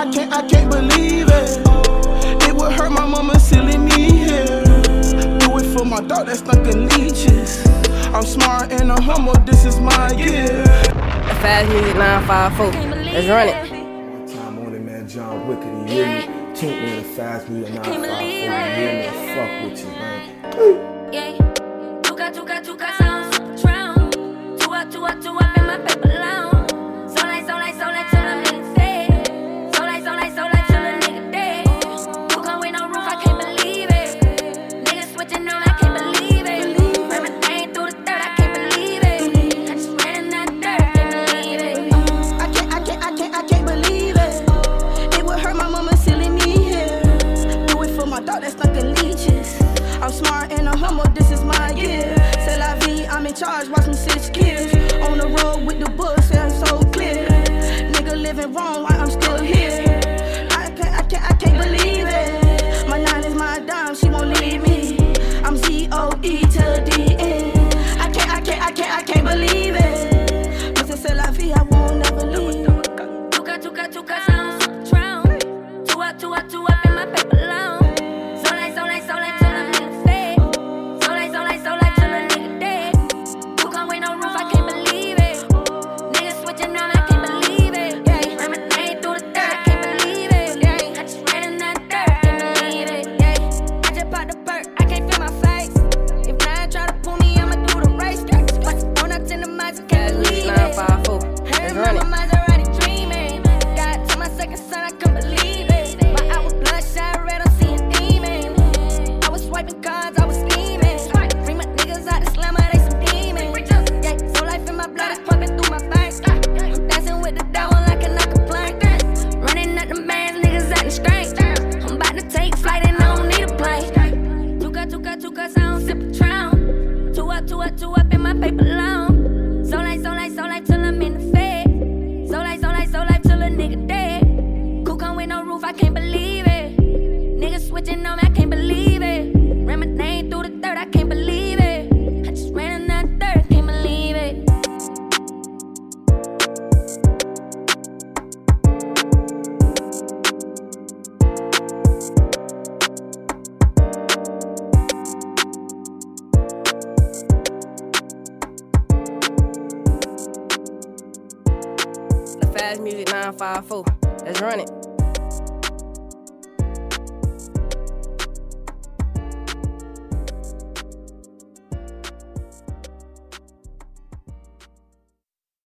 I can't, I can't believe it. It would hurt my mama silly me here. Do it for my dog that's stuck in leeches. I'm smart and I'm humble, this is my year. Five music, nine, five, four. Let's run it. One time only, man, John Wicked, you hear me? Tune in to fast music, nine, five, four. You hear me? Fuck with you, man. Yeah, tuka, tuka, tuka sounds. Drown. Tua, tua, tua, in my paper line. mama, this is my year. C'est la vie, I'm in charge, watching six kids. On the road with the books, and so clear. Nigga living wrong, I I can't believe it. Ran my name through the third, I can't believe it. I just ran another third, I can't believe it. Fast music 954. Let's run it.